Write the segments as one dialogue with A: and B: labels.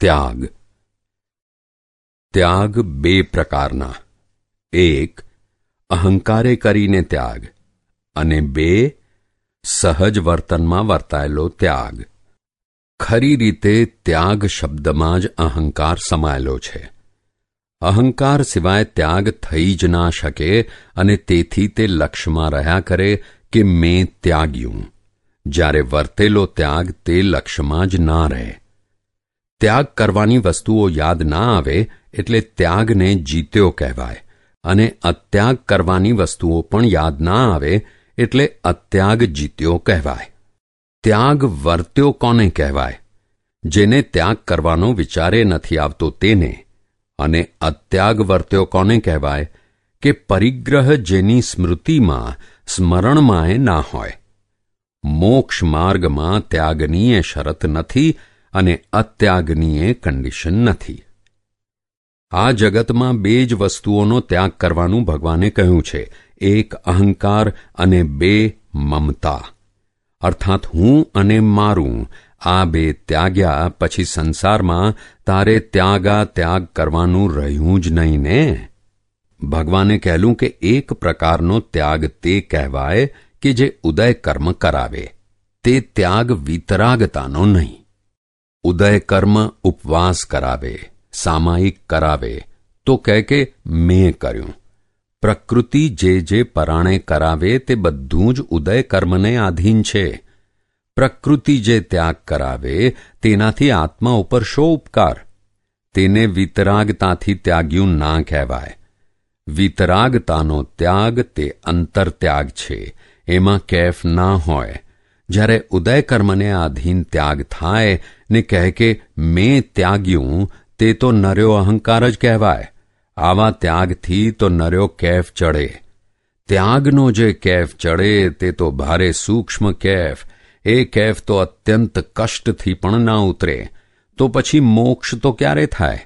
A: ત્યાગ. ત્યાગ બે પ્રકારના. એક, અહંકારે કરીને ત્યાગ અને બે, સહજ વર્તનમાં વર્તાયેલો ત્યાગ. ખરી રીતે ત્યાગ શબ્દમાં જ અહંકાર સમાયેલો છે. અહંકાર સિવાય ત્યાગ થઈ જ ના શકે અને તેથી તે લક્ષ્યમાં રહ્યા કરે કે મેં ત્યાગ્યું. જ્યારે વર્તેલો ત્યાગ તે લક્ષ્યમાં જ ના રહે. ત્યાગ કરવાની વસ્તુઓ યાદ ના આવે એટલે ત્યાગને જીત્યો કહેવાય. અને અત્યાગ કરવાની વસ્તુઓ પણ યાદ ના આવે એટલે અત્યાગ જીત્યો કહેવાય. ત્યાગ વર્ત્યો કોને કહેવાય? જેને ત્યાગ કરવાનો વિચારે નથી આવતો તેને. અને અત્યાગ વર્ત્યો કોને કહેવાય? કે પરિગ્રહ જેની સ્મૃતિમાં સ્મરણમાંય ના હોય. મોક્ષ માર્ગમાં ત્યાગનીય શરત નથી અને અત્યાગની એ કન્ડિશન નથી. આ જગતમાં બે જ વસ્તુઓનો ત્યાગ કરવાનું ભગવાને કહ્યું છે. એક અહંકાર અને બે મમતા. અર્થાત હું અને મારું, આ બે ત્યાગ્યા પછી સંસારમાં તારે ત્યાગા ત્યાગ કરવાનું રહ્યું જ નહીં ને? ભગવાને કહેલું કે એક પ્રકારનો ત્યાગ તે કહેવાય કે જે ઉદય કર્મ કરાવે. તે ત્યાગ વિતરાગતાનો નહીં. ઉદય કર્મ ઉપવાસ કરાવે, સામાયિક કરાવે, તો કહે કે, મેં કર્યું. પ્રકૃતિ જે જે પરાણે કરાવે તે બધું જ ઉદય કર્મને આધીન છે. પ્રકૃતિ જે ત્યાગ કરાવે, તેનાથી આત્મા ઉપર શો ઉપકાર? તેને વિતરાગતાથી ત્યાગ્યું ના કહેવાય. વિતરાગતાનો ત્યાગ તે અંતર ત્યાગ છે, એમાં કેફ ના હોય. જ્યારે ઉદય કર્મને આધીન ત્યાગ થાય ને કહે કે, મેં ત્યાગ્યું, તે તો નર્યો અહંકાર જ કહેવાય. આવા ત્યાગથી તો નર્યો કેફ ચડે. ત્યાગનો જે કેફ ચડે, તે તો ભારે સૂક્ષ્મ કેફ. એ કેફ તો અત્યંત કષ્ટથી પણ ના ઉતરે. તો પછી મોક્ષ તો ક્યારે થાય?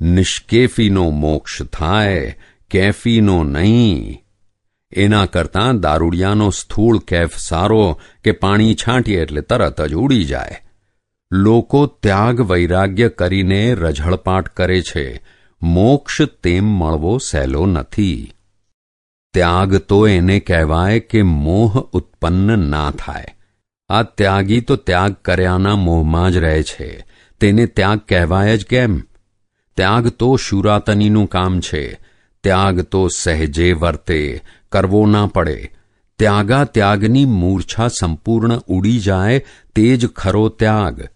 A: નિષ્કેફીનો મોક્ષ થાય, કેફીનો નહીં. એના કરતાં દારૂડિયાનો સ્થૂળ કેફ સારો કે પાણી છાંટીએ એટલે તરત જ ઉડી જાય. લોકો ત્યાગ વૈરાગ્ય કરીને રઝળપાટ કરે છે. મોક્ષ તેમ મળવો સહેલો નથી. ત્યાગ તો એને કહેવાય કે મોહ ઉત્પન્ન ના થાય. આ ત્યાગી તો ત્યાગ કર્યાના મોહમાં જ રહે છે. તેને ત્યાગ કહેવાય જ કેમ? ત્યાગ તો શુરાતનીનું કામ છે. ત્યાગ તો સહેજે વર્તે, કરવો ના પડે. ત્યાગા ત્યાગની મૂર્છા સંપૂર્ણ ઉડી જાય, તે જ ખરો ત્યાગ.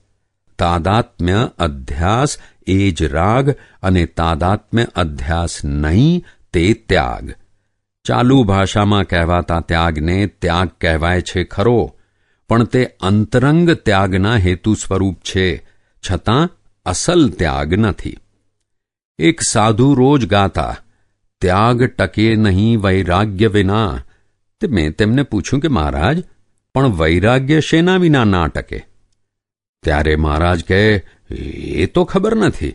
A: તાદાત્મ્ય અધ્યાસ એ જ રાગ અને તાદાત્મ્ય અધ્યાસ નહીં તે ત્યાગ ચાલુ ભાષામાં કહેવાતા ત્યાગને ત્યાગ કહેવાય છે ખરો પણ તે અંતરંગ ત્યાગના હેતુ સ્વરૂપ છે છતાં અસલ ત્યાગ નથી એક સાધુ રોજ ગાતા ત્યાગ ટકે નહીં વૈરાગ્ય વિના તે મેં તેમને પૂછ્યું કે મહારાજ પણ વૈરાગ્ય શેના વિના ના ટકે ત્યારે મહારાજ કહે, એ તો ખબર નથી.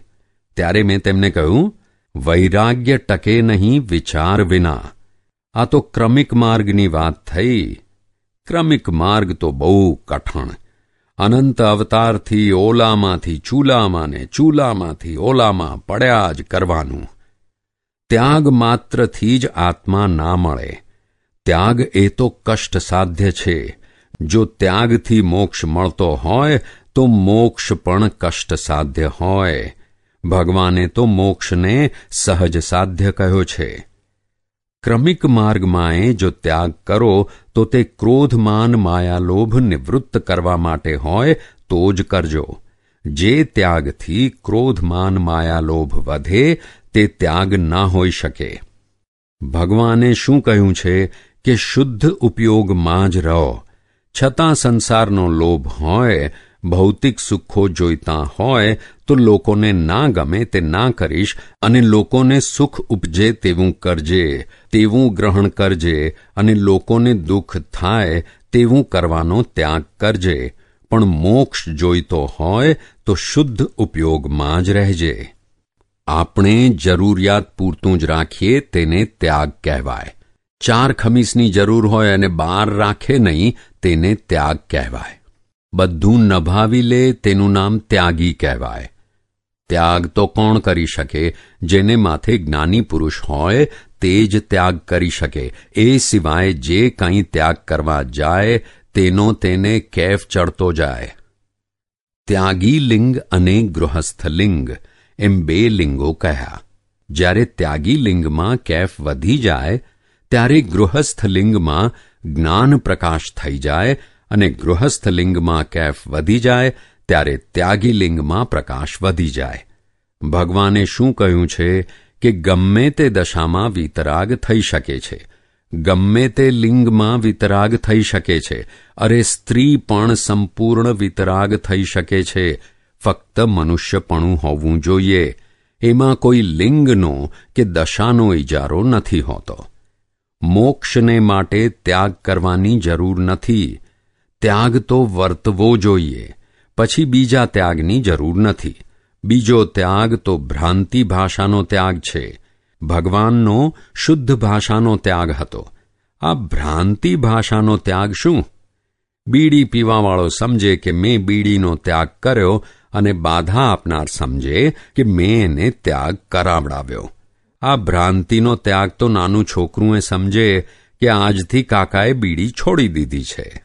A: ત્યારે મેં તેમને કહ્યું, વૈરાગ્ય ટકે નહીં વિચાર વિના. આ તો ક્રમિક માર્ગની વાત થઈ. ક્રમિક માર્ગ તો બહુ કઠણ. અનંત અવતારથી ઓલામાંથી ચૂલામાં ને ચૂલામાંથી ઓલામાં પડ્યા જ કરવાનું. ત્યાગ માત્રથી જ આત્મા ના મળે. ત્યાગ એ તો કષ્ટ સાધ્ય છે. જો ત્યાગથી મોક્ષ મળતો હોય તો મોક્ષ પણ કષ્ટ સાધ્ય હોય. ભગવાને તો મોક્ષને સહજ સાધ્ય કહ્યો છે. ક્રમિક માર્ગમાં જો ત્યાગ કરો, તો તે ક્રોધમાન માયાલોભ નિવૃત્ત કરવા માટે હોય, તો જ કરજો. જે ત્યાગથી ક્રોધમાન માયાલોભ વધે, તે ત્યાગ ના હોઈ શકે. ભગવાને શું કહ્યું છે કે શુદ્ધ ઉપયોગમાં જ રહો. છતાં સંસારનો લોભ હોય ભૌતિક સુખો જોઈતા હોય તો લોકોને ના ગમે તે ના કરીશ અને લોકોને સુખ ઉપજે તેવું કરજે, તેવું ગ્રહણ કરજે અને લોકોને દુઃખ થાય તેવું કરવાનો ત્યાગ કરજે. પણ મોક્ષ જોઈતો હોય તો શુદ્ધ ઉપયોગમાં જ રહેજે. આપણે જરૂરિયાત પૂરતું જ રાખીએ તેને ત્યાગ કહેવાય. ચાર ખમીસની જરૂર હોય અને બાર રાખે નહીં, તેને ત્યાગ કહેવાય. બધું નભાવી લે, તેનું નામ ત્યાગી કહેવાય. ત્યાગ તો કોણ કરી શકે? જેને માથે જ્ઞાની પુરુષ હોય, તે જ ત્યાગ કરી શકે. એ સિવાય જે કંઈ ત્યાગ કરવા જાય, તેનો તેને કેફ ચડતો જાય. ત્યાગી લિંગ અને ગૃહસ્થ લિંગ, એમ બે લિંગો કહ્યા જ્યારે ત્યાગી લિંગમાં કેફ વધી જાય, ત્યારે ગૃહસ્થ લિંગમાં જ્ઞાન પ્રકાશ થઈ જાય અને ગૃહસ્થ લિંગમાં કેફ વધી જાય, ત્યારે ત્યાગી લિંગમાં પ્રકાશ વધી જાય. ભગવાને શું કહ્યું છે કે ગમે તે દશામાં વિતરાગ થઈ શકે છે. ગમે તે લિંગમાં વિતરાગ થઈ શકે છે. અરે સ્ત્રી પણ સંપૂર્ણ વિતરાગ થઈ શકે છે. ફક્ત મનુષ્યપણું હોવું જોઈએ. એમાં કોઈ લિંગનો કે દશાનો ઇજારો નથી હોતો. મોક્ષને માટે ત્યાગ કરવાની જરૂર નથી. ત્યાગ તો વર્તવો જોઈએ, પછી બીજા ત્યાગની જરૂર નથી. બીજો ત્યાગ તો ભ્રાંતિ ભાષાનો ત્યાગ છે. ભગવાનનો શુદ્ધ ભાષાનો ત્યાગ હતો. આ ભ્રાંતિ ભાષાનો ત્યાગ શું? બીડી પીવાવાળો સમજે કે મેં બીડીનો ત્યાગ કર્યો અને બાધા આપનાર સમજે કે મેં એને ત્યાગ કરાવડાવ્યો. આ ભ્રાંતિનો ત્યાગ તો નાનું છોકરું એ સમજે કે આજથી કાકાએ બીડી છોડી દીધી છે.